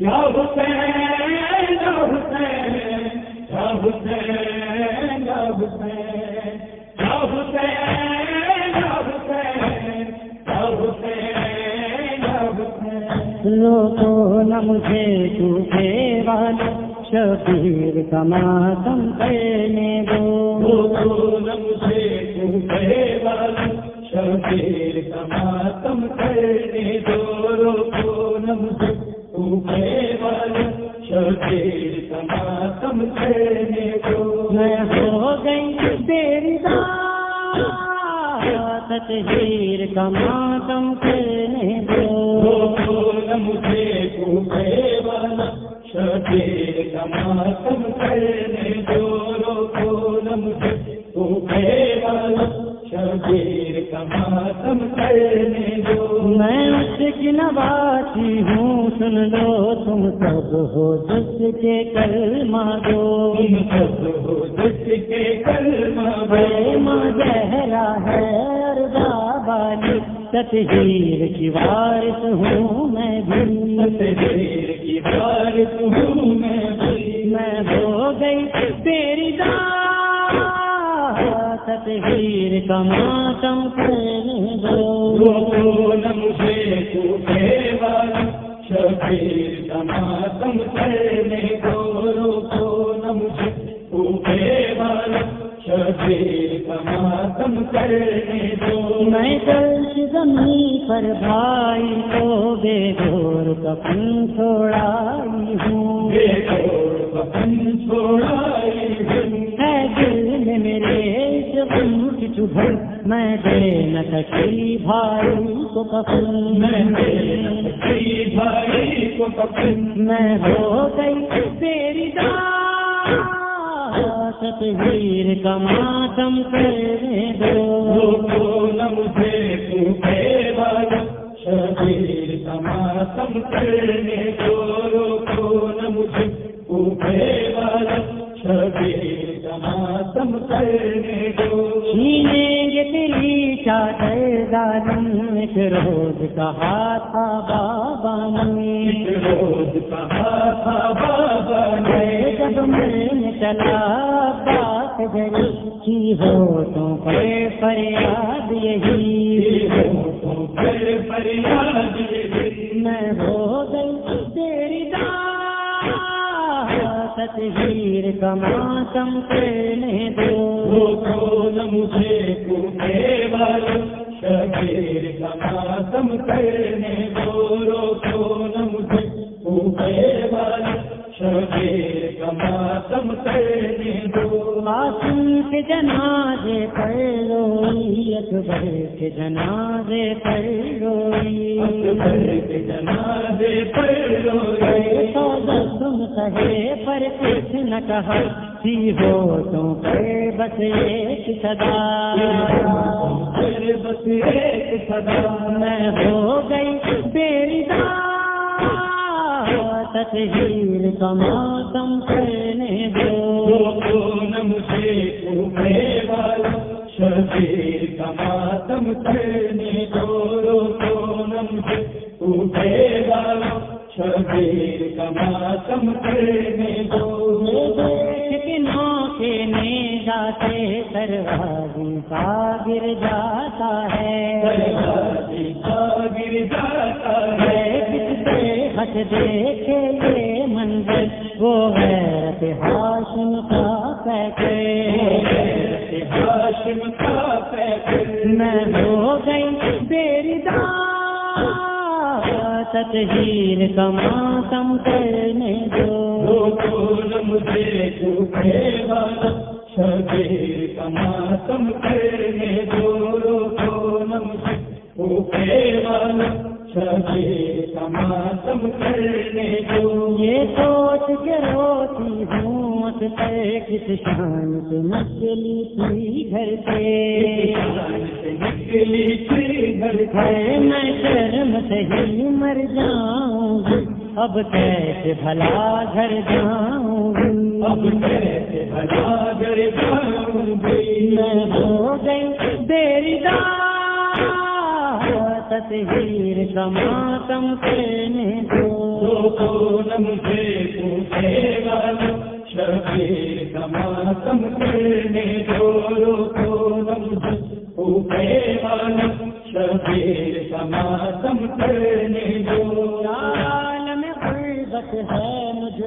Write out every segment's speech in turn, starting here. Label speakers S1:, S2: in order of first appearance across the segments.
S1: یا حسین یا حسین یا حسین یا حسین یا حسین یا حسین یا حسین یا حسین۔
S2: لوگوں نہ مجھے ٹوٹے والا شبیر کا ماتم کرنے دو۔
S1: مجھے تمہے والا شبیر کا ماتم کرنے دو۔ روکو نہ مجھے
S2: میں سو گئی دیر تیر کا ماتم کرنے دو
S1: مجھے کو شیر کا ماتم
S2: سن لو تم سب ہو جس کے کلمہ دو۔
S1: تم سب ہو جس کے کلمہ
S2: ماں گہرا ہے اردا والی تطہیر کی وارث ہوں میں بھی۔
S1: تجریر کی بارت ہوں میں بھی۔
S2: میں ہو گئی تیری تطہیر کا ماتم کرنے دو۔
S1: روکو نہ مجھے کرنے روکو نہ مجھے والا شبیر کرنے دو
S2: میں کل زمین پر بھائی کو بے گور کپن چھوڑائی ہوں۔
S1: بے گور وطن چھوڑائی ہوں۔
S2: ہے دل میں میرے کی چبھل میں دے نہ سکی بھائی کو کپن
S1: میں نے بھائی کو کپن
S2: میں ہو گئی تیری تصویر کا ماتم کرنے دو
S1: نہ مجھے تمہے والا شبیر کا ماتم کرنے دو روکو نہ مجھے تمہے والا شبیر کا ماتم کرنے دو
S2: چھینیں روز کہا تھا بابا نے
S1: روز کہا تھا بابا نے
S2: جب میں چلا بات گئی کی ہو تو فریاد یہی۔
S1: پر فریاد یہ
S2: میں ہو تصویر کا ماتم کرنے دو؟
S1: روکو نہ مجھے تمہے والا شبیر کا ماتم کرنے دو؟ روکو نہ مجھے تمہے والا شبیر کا ماتم کرنے دو؟
S2: قاسم کے جنازے پر روئی اکبر کے جنازے پر
S1: پر
S2: کچھ نہ کہا سی ہو تم پر بس ایک صدا۔
S1: بس ایک صدا
S2: میں ہو گئی تیری تصویر کا ماتم کرنے دو
S1: روکو نہ مجھے تمہے کماتم تھے جوڑو اٹھے گا شبیر کماتم تھرنے جوڑو
S2: کتنا کے کا گر جاتا ہے۔
S1: سروازی کا گر جاتا ہے۔
S2: ہٹ دیکھے یہ منظر، وہ غیرت ہاشم کا پیکے
S1: ہاشم کا پیکر۔
S2: میں ہو گئی تیری تطہیر کا ماتم کرنے دو۔
S1: روکو مجھے تمہے والا شبیر کا ماتم کرنے دو۔ روکو نہ والا ماتم کرنے دو
S2: یہ سوچ کے روتی ہوں پر کس شان سے مچھلی تھی گھر سے۔
S1: نکلی تھی گھر
S2: ہے میں شرم سے ہی مر جاؤں۔ گی اب کیسے بھلا گھر جاؤں۔ گی
S1: اب کیسے بھلا گر جاؤں۔ گی
S2: میں ہو گئی دیری تصویر سماتم میں دو
S1: سے پوچھے شبیر سماتم کرنے دو نم سے پوچھے والا شبیر سماتم کرنے دو
S2: عالم غربت ہے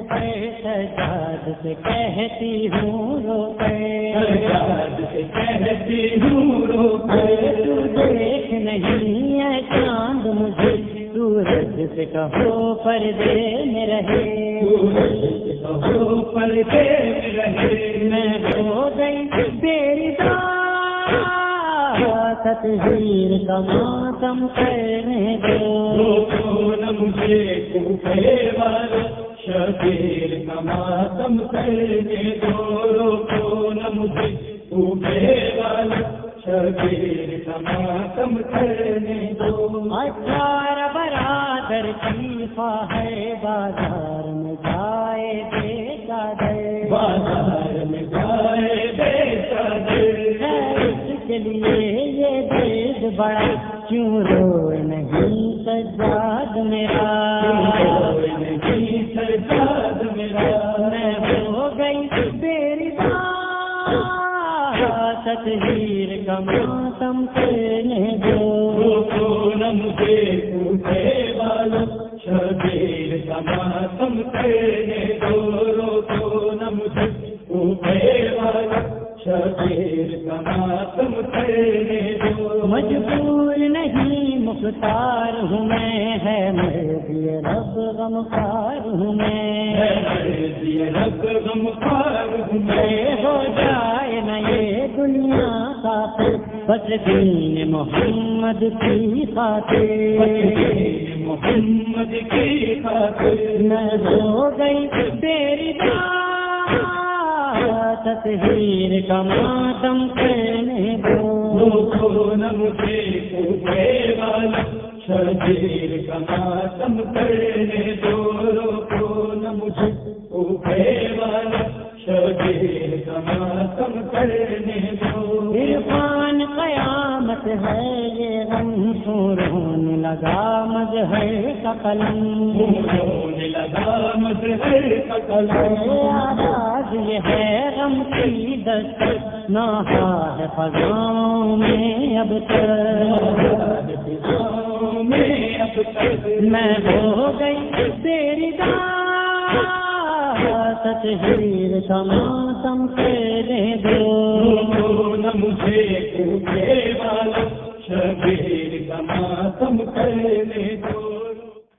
S2: مجھ سجاد سے کہتی ہوں رو
S1: سجاد سے کہتی ہوں روکے
S2: تو دیکھ نہیں ہے چاند مجھے سورج سے کہو پردے میں رہے
S1: پردے میں رہے
S2: میں ہو گئی تیری تصویر کا ماتم کرنے دو
S1: روکو نہ مجھے کوفے شبیر کا ماتم کرنے دو نہ مجھے کوفے والو شبیر کا ماتم کرنے دو
S2: اچھار برادر شیفا ہے بازار میں جائے بے چادر
S1: بازار میں جائے بے چادر
S2: ہے اس کے لیے یہ دل بڑا کیوں رو نہیں سجاد میرا؟ تصویر کا ماتم کرنے دو
S1: روکو نہ پوچھے والو شبیر کا ماتم دو روکو نہ مجھے پوچھے والو شبیر کا
S2: مختار ہوں میں ہے مرضی رب غمخار ہوں میں
S1: رب غم خار ہوں
S2: میں ہو جائے نہ یہ دنیا کا بس دین محمد کی خاطر۔
S1: محمد کی خاطر۔
S2: میں ہو گئی تیری تصویر کا ماتم کرنے دو۔
S1: روکو نہ مجھے کرنے دو روکو نہ مجھے پوچھے والا شبیر کرنے دو۔
S2: مظہر کا قلم
S1: رونے لگا مظہر کا قلم
S2: آواز یہ ہے غم کی دست۔ نہا ہے فضاؤں میں اب تک۔
S1: میں
S2: ہو گئی تیری تصویر کا ماتم دو۔
S1: نہ مجھے والا شبیر کا ماتم کرنے دو۔